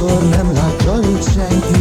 amikor nem látja őt senki,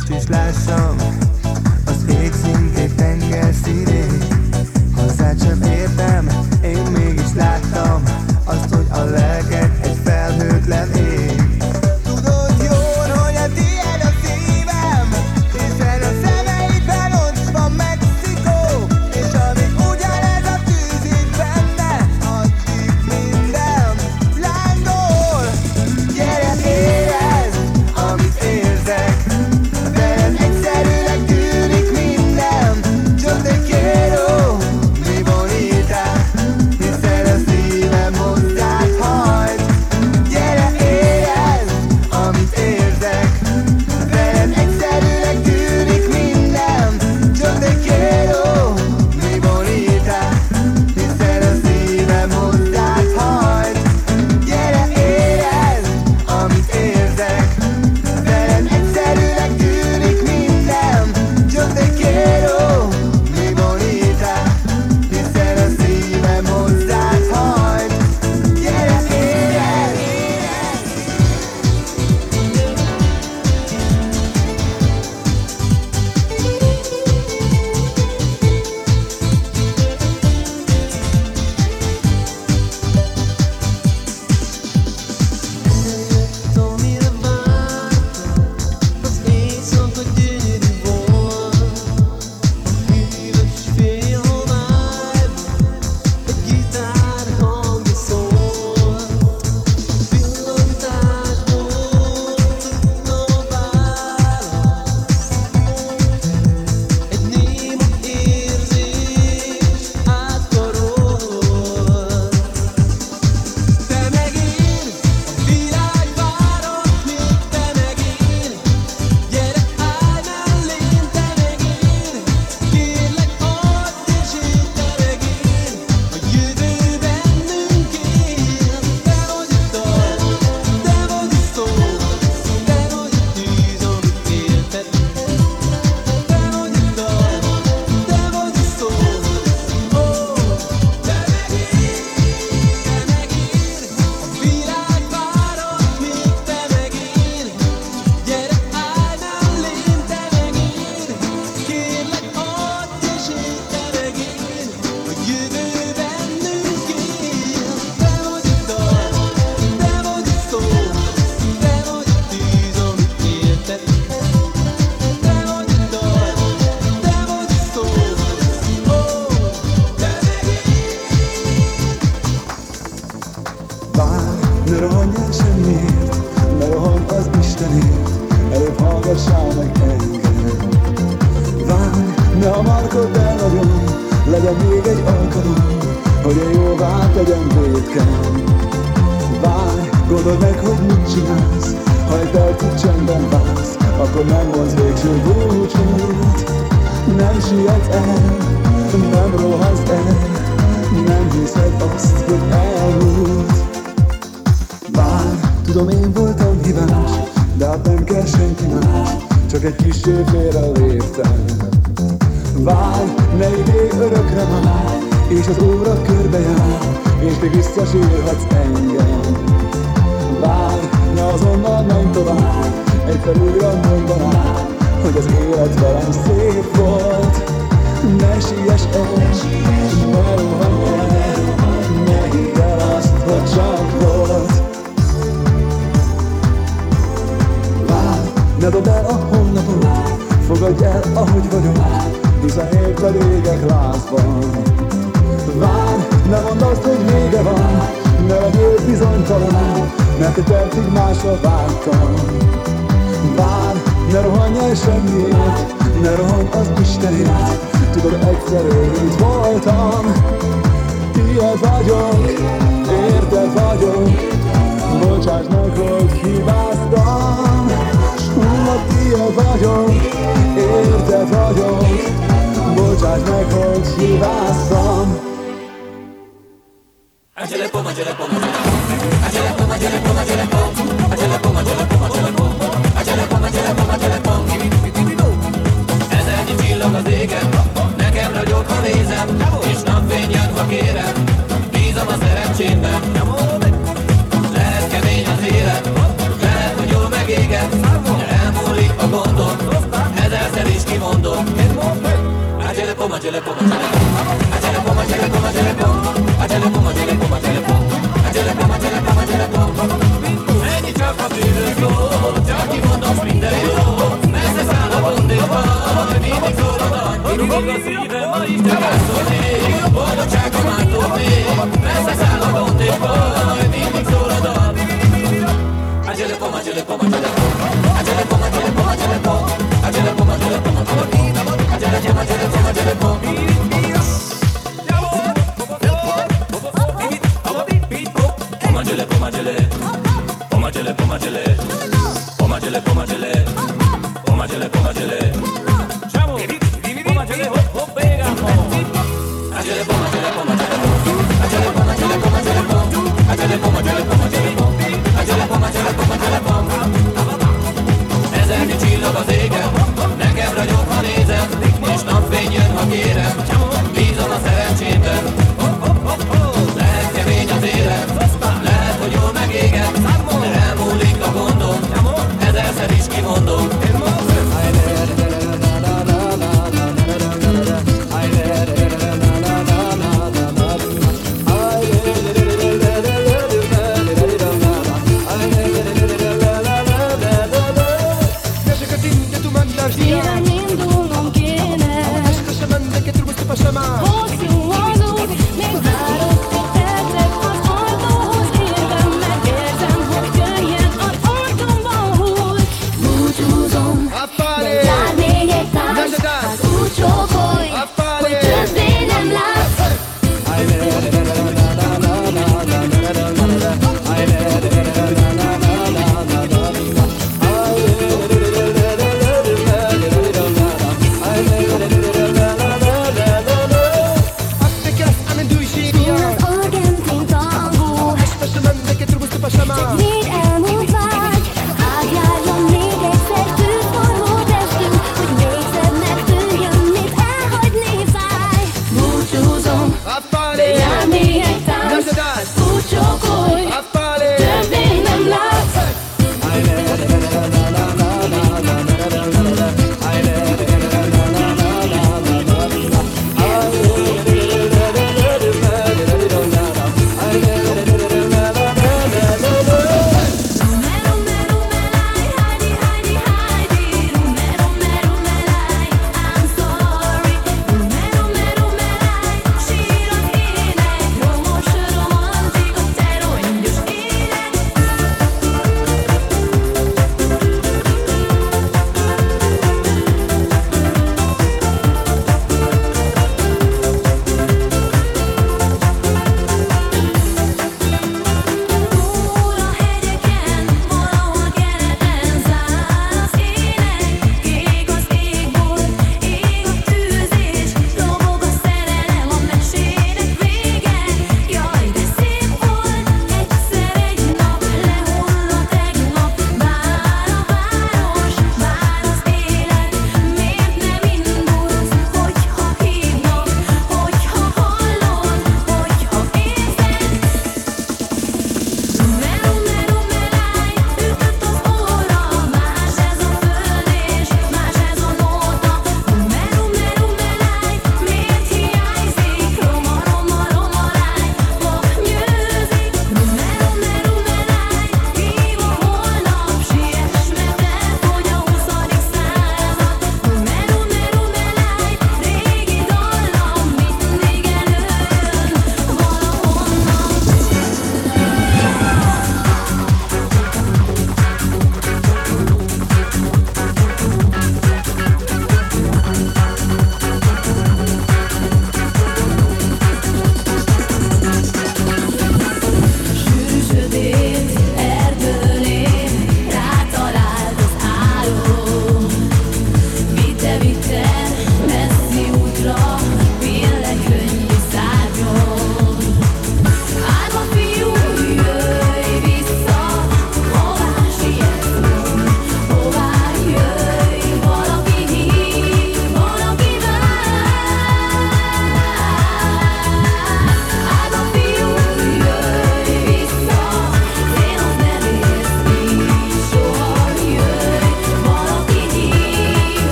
hogy most is Ne dobd el a honlapomat, fogadj el, ahogy vagyok 17 elégek lázban. Várj, ne mondd azt, hogy vége van Ne legyél bizonytalan, mert te tertig másra vágytam Várj, ne rohanj el semmiért Ne rohanj az Istenért Tudod, egyszer én voltam. Tied vagyok, érted vagyok Bocsáss meg, hogy hibáztam hülye vagyok, érted vagyok Bocsáss meg, hogy hibáztam Angele Poma, Angele Poma,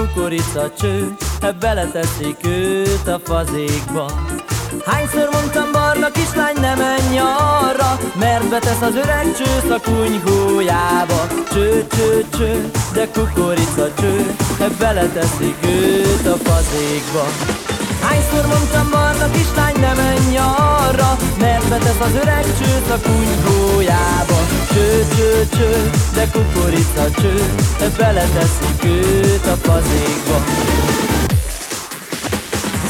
kukorica cső, beleteszik őt a fazékba. Hányszor mondtam barna kislány, ne menj arra, mert betesz az öreg csősz a kunyhójába. Cső, cső, cső, de kukorica cső, beleteszik őt a fazékba. Hányszor mondtam barna kislány, ne menj arra Mert betesz az öreg csőt a kunyhójába Cső, cső, cső, de kukorica cső Beleteszik őt a fazékba.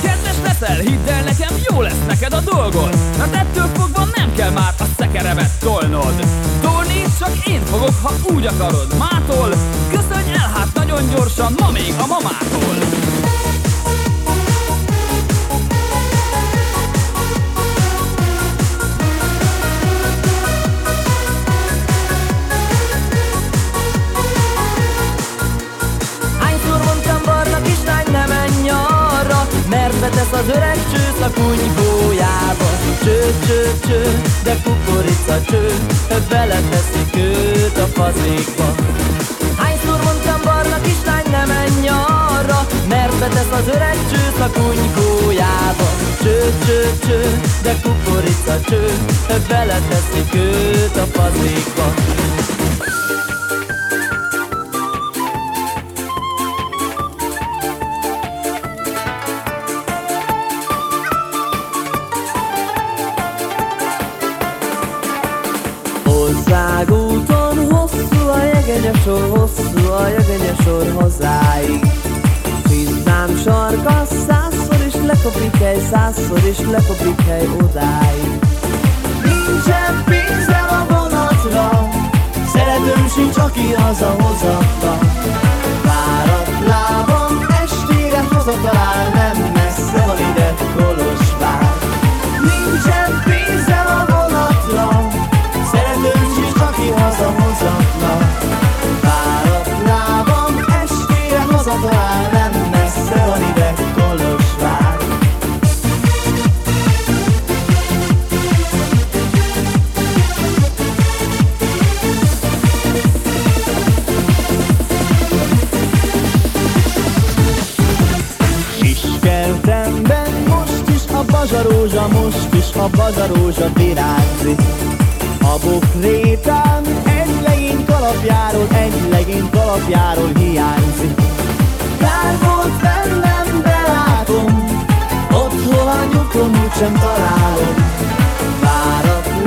Kedves leszel, hidd el nekem, jó lesz neked a dolgod. Mert ettől fogva nem kell már a szekeremet tolnod. Tolni csak én fogok, ha úgy akarod. Mától köszönj el hát nagyon gyorsan, ma még a mamától Betesz az öreg csőt a kunyhójába Cső, cső, cső, de kukorica cső. Beleteszik őt a fazékba. Hányszor mondtam barna kislány, ne menj arra Mert betesz az öreg csőt a kunyhójába. Cső, cső, cső, de kukorica cső. Beleteszik őt a fazékba jegenyesor, hosszú a jegenyesor hazáig Pizzám sarka, százszor is lekopik hely, százszor is lekopik hely odáig. Nincsen pénzem a vonatra, szeretőm sincs, aki hazahozatla Fáradt lábam, estére hazatalál, nem messze van ide Kolozsvár hazatalál Nem messze van ide Kolozsvár Kiskertemben most is a bazsarózsa, most is a bazsarózsa virágzik a bokrétán egy legény kalapjáról, egy legény kalapjáról hiányzik. Kár volt bennem, de látom, otthon a nyukom úgysem találom. Fáradt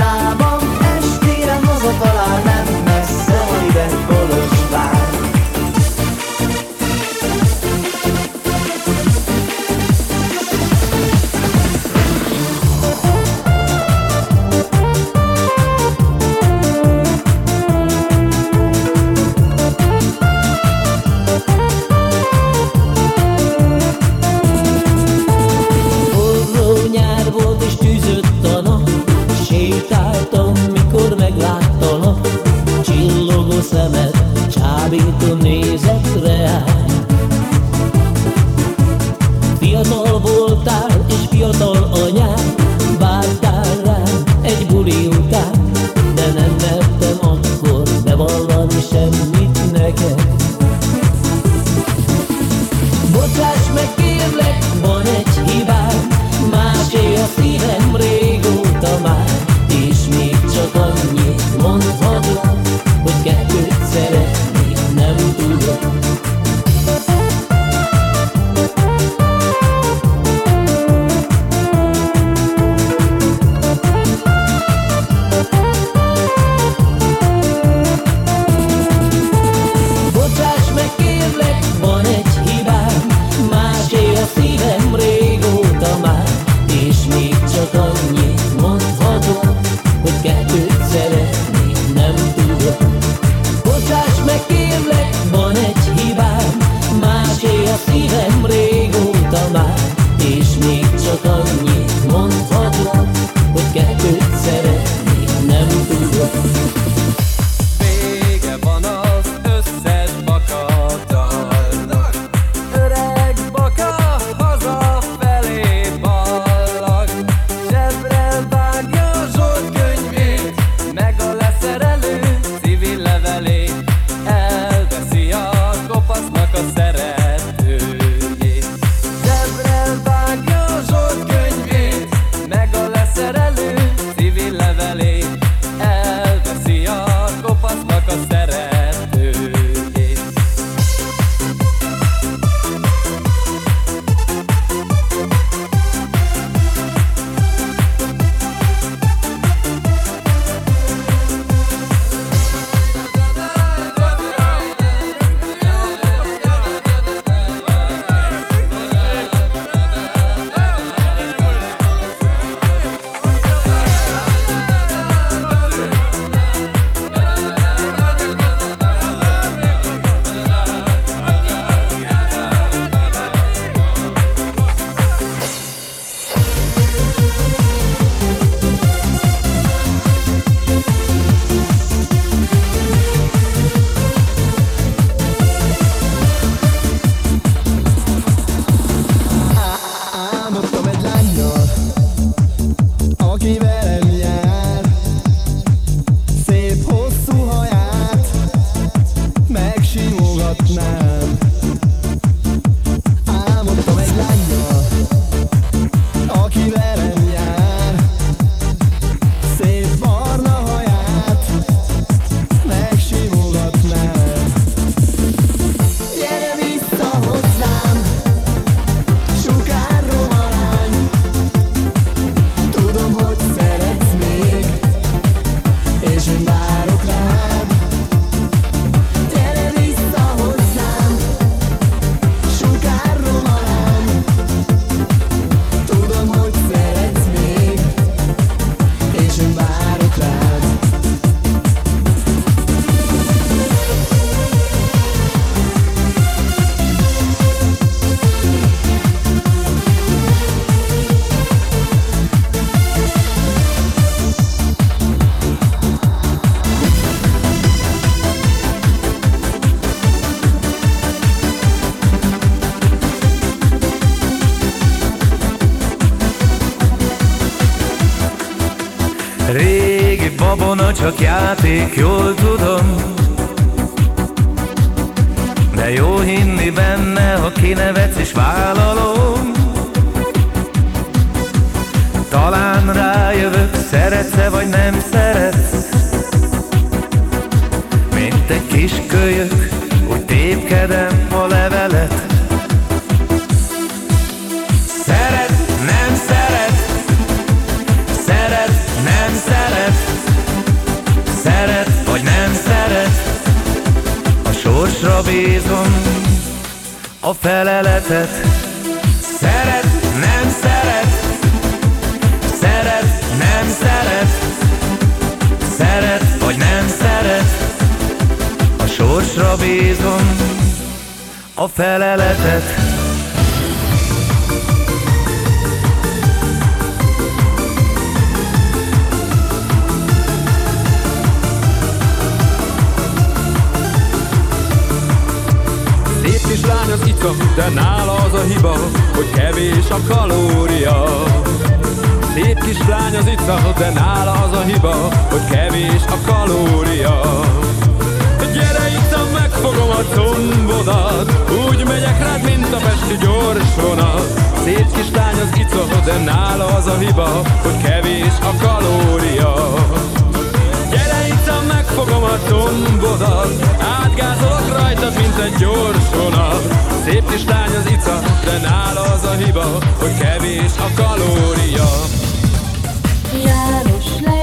Régi babona csak játék, jól tudom. De jó hinni benne, ha kinevetsz és vállalom. Talán rájövök, szeretsz-e vagy nem szeretsz. Mint egy kis kölyök, feleletet. Szeret, nem szeret. Szeret, nem szeret. Szeret, vagy nem szeret. A sorsra bízom a feleletet ica, de nála az a hiba, hogy kevés a kalória. Szép kislány az ica, de nála az a hiba, hogy kevés a kalória. Gyere itt, megfogom a combodat, úgy megyek rád, mint a pesti gyors vonat. Szép kislány az ica, de nála az a hiba, hogy kevés a kalória. Megfogom a tombodat Átgázolok rajtad, mint egy gyors vonat Szép kislány az ica, de nála az a hiba Hogy kevés a kalória. János legyen,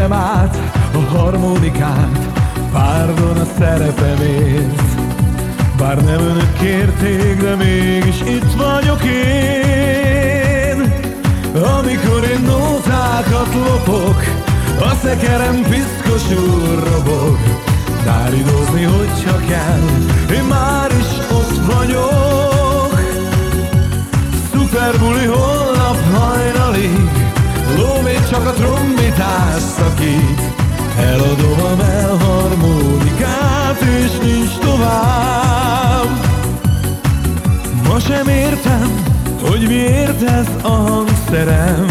Érzem át a harmonikát Párdon a szerepemért. Bár nem önök kérték, de mégis itt vagyok én. Amikor én nótákat lopok A szekerem piszkosul robog. Táridozni, hogyha kell Én már is ott vagyok. Szuperbuli holnap hajnalig Lóvé csak a trombitázta ki Eladom a melharmonikát, és nincs tovább. Ma sem értem, hogy miért ez a hangszerem.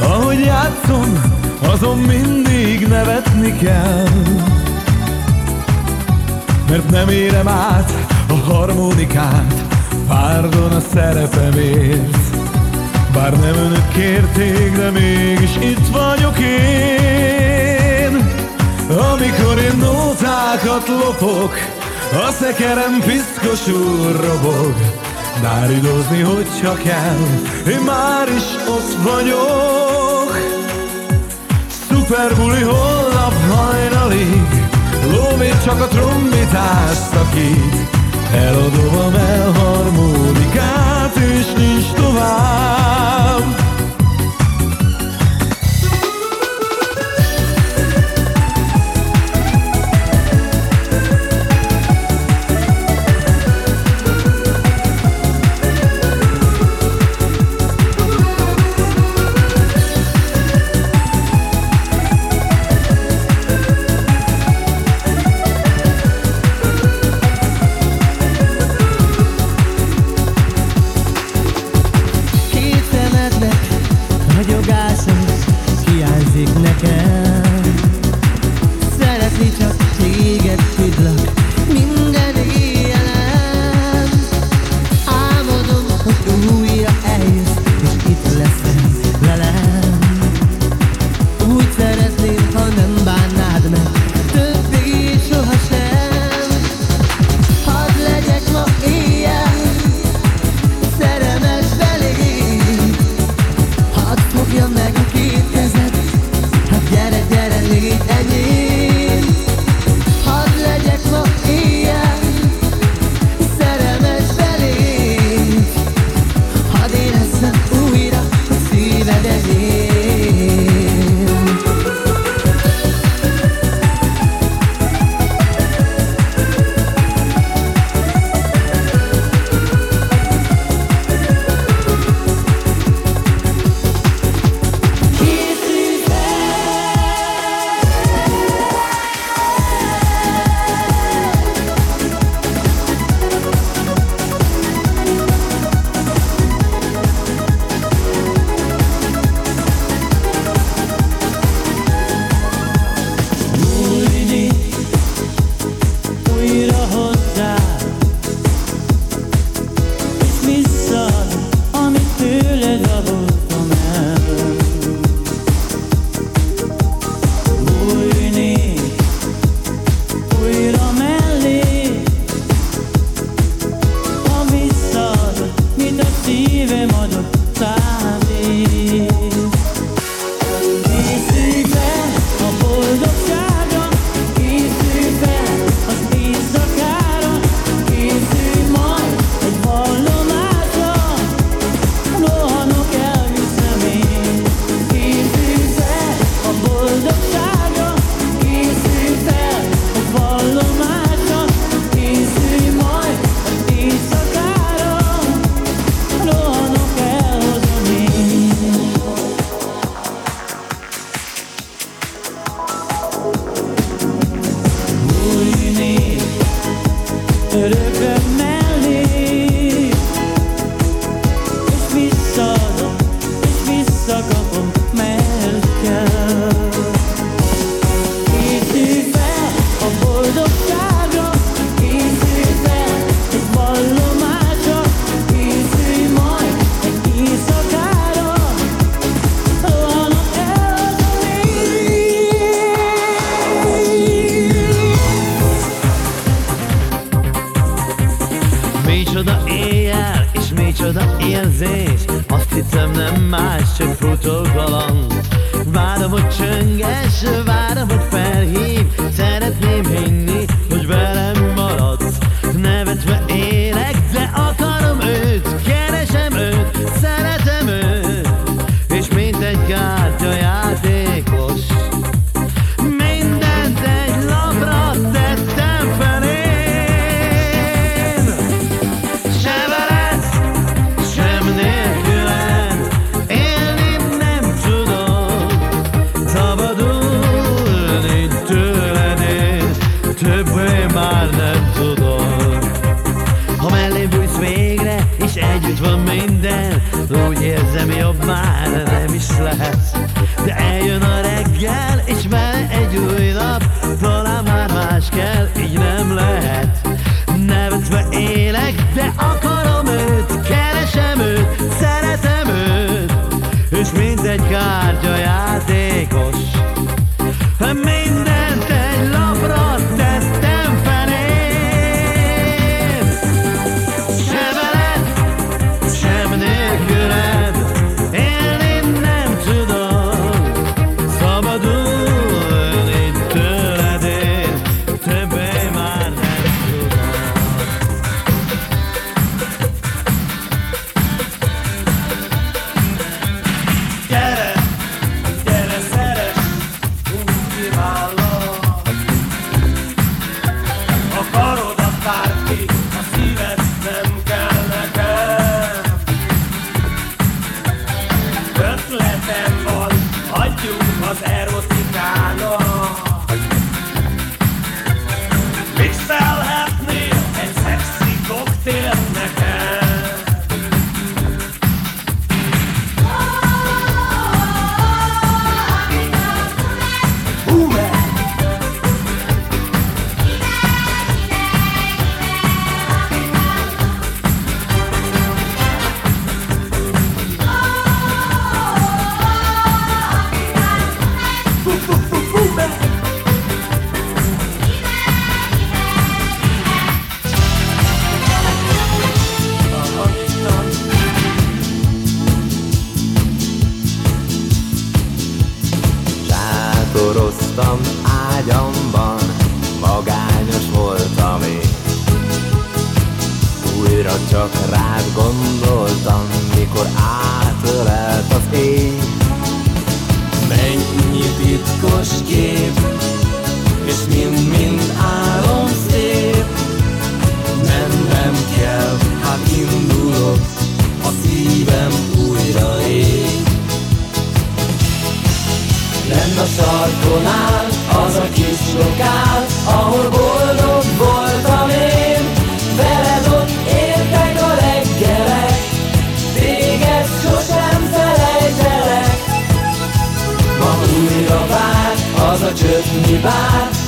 Ahogy játszom, azon mindig nevetni kell. Mert nem érem át a harmonikát Párdon a szerepemért. Bár nem önök kérték, de mégis itt vagyok én. Amikor én nótákat lopok, a szekerem piszkosul úr robog. Bár üdozni, hogyha kell, én már is ott vagyok. Szuperbuli holnap hajnalig, lóvét csak a trombitás szakít. Eladom a melharmonikát. ты ж ничтова. már nem tudom Ha mellé bújsz végre, és együtt van minden Úgy érzem jobb már nem is lehet. De eljön a reggel, és vele egy új nap Talán már más kell, így nem lehet. Nevetve élek, de akar gondoltam, mikor átölelt az én, Mennyi titkos kép, és mind-mind álom szép. Nem, nem kell, hát indulok, a szívem újra ég. Lenn a sarkon áll, az a kis lokál, ahol boldog goodbye.